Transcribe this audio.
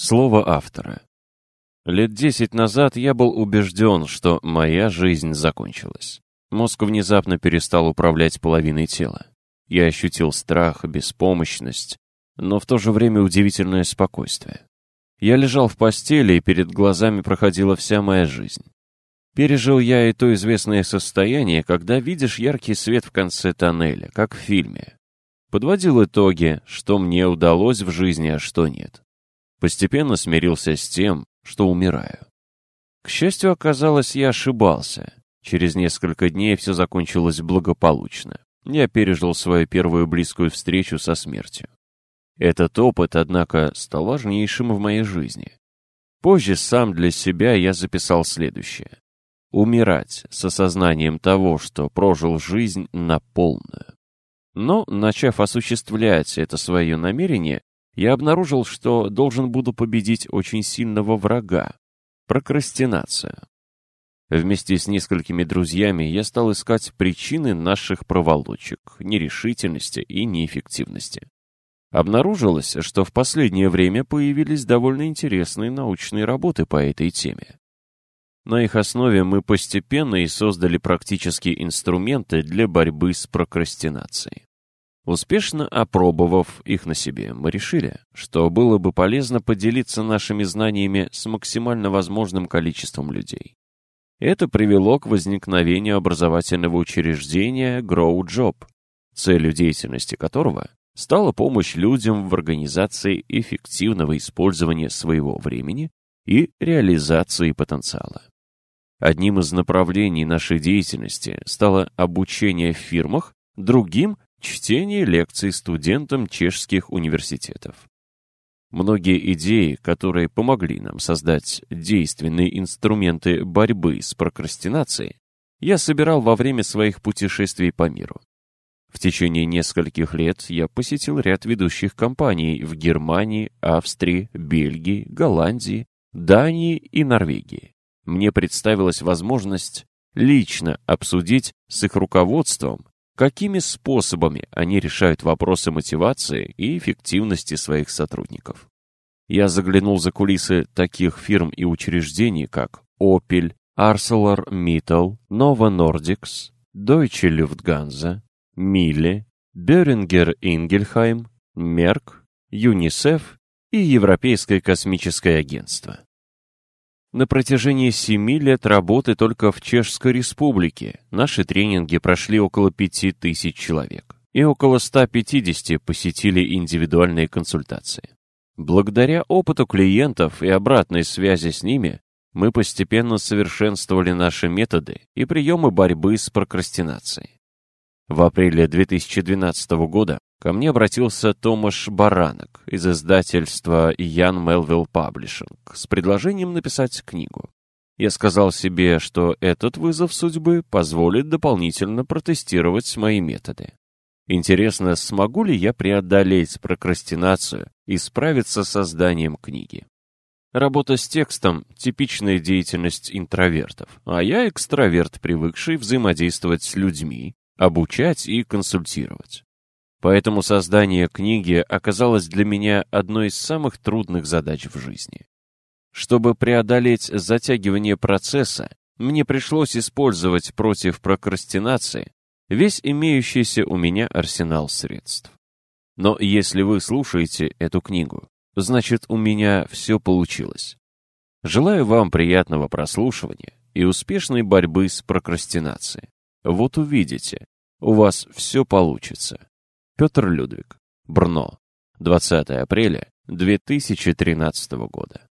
Слово автора. Лет десять назад я был убежден, что моя жизнь закончилась. Мозг внезапно перестал управлять половиной тела. Я ощутил страх, беспомощность, но в то же время удивительное спокойствие. Я лежал в постели, и перед глазами проходила вся моя жизнь. Пережил я и то известное состояние, когда видишь яркий свет в конце тоннеля, как в фильме. Подводил итоги, что мне удалось в жизни, а что нет. Постепенно смирился с тем, что умираю. К счастью, оказалось, я ошибался. Через несколько дней все закончилось благополучно. Я пережил свою первую близкую встречу со смертью. Этот опыт, однако, стал важнейшим в моей жизни. Позже сам для себя я записал следующее. Умирать с осознанием того, что прожил жизнь на полную. Но, начав осуществлять это свое намерение, я обнаружил, что должен буду победить очень сильного врага – прокрастинацию. Вместе с несколькими друзьями я стал искать причины наших проволочек, нерешительности и неэффективности. Обнаружилось, что в последнее время появились довольно интересные научные работы по этой теме. На их основе мы постепенно и создали практические инструменты для борьбы с прокрастинацией. Успешно опробовав их на себе, мы решили, что было бы полезно поделиться нашими знаниями с максимально возможным количеством людей. Это привело к возникновению образовательного учреждения Grow Job, целью деятельности которого стала помощь людям в организации эффективного использования своего времени и реализации потенциала. Одним из направлений нашей деятельности стало обучение в фирмах, другим Чтение лекций студентам чешских университетов. Многие идеи, которые помогли нам создать действенные инструменты борьбы с прокрастинацией, я собирал во время своих путешествий по миру. В течение нескольких лет я посетил ряд ведущих компаний в Германии, Австрии, Бельгии, Голландии, Дании и Норвегии. Мне представилась возможность лично обсудить с их руководством какими способами они решают вопросы мотивации и эффективности своих сотрудников. Я заглянул за кулисы таких фирм и учреждений, как Opel, ArcelorMittal, Novo Nordics, Deutsche Lufthansa, Miele, Böhringer Ingelheim, Merck, UNICEF и Европейское космическое агентство. На протяжении семи лет работы только в Чешской Республике наши тренинги прошли около пяти тысяч человек, и около 150 посетили индивидуальные консультации. Благодаря опыту клиентов и обратной связи с ними, мы постепенно совершенствовали наши методы и приемы борьбы с прокрастинацией. В апреле 2012 года Ко мне обратился Томаш Баранок из издательства Ян Мелвилл Паблишинг с предложением написать книгу. Я сказал себе, что этот вызов судьбы позволит дополнительно протестировать мои методы. Интересно, смогу ли я преодолеть прокрастинацию и справиться с созданием книги? Работа с текстом – типичная деятельность интровертов, а я экстраверт, привыкший взаимодействовать с людьми, обучать и консультировать. Поэтому создание книги оказалось для меня одной из самых трудных задач в жизни. Чтобы преодолеть затягивание процесса, мне пришлось использовать против прокрастинации весь имеющийся у меня арсенал средств. Но если вы слушаете эту книгу, значит у меня все получилось. Желаю вам приятного прослушивания и успешной борьбы с прокрастинацией. Вот увидите, у вас все получится. Петр Людвиг. Брно. 20 апреля 2013 года.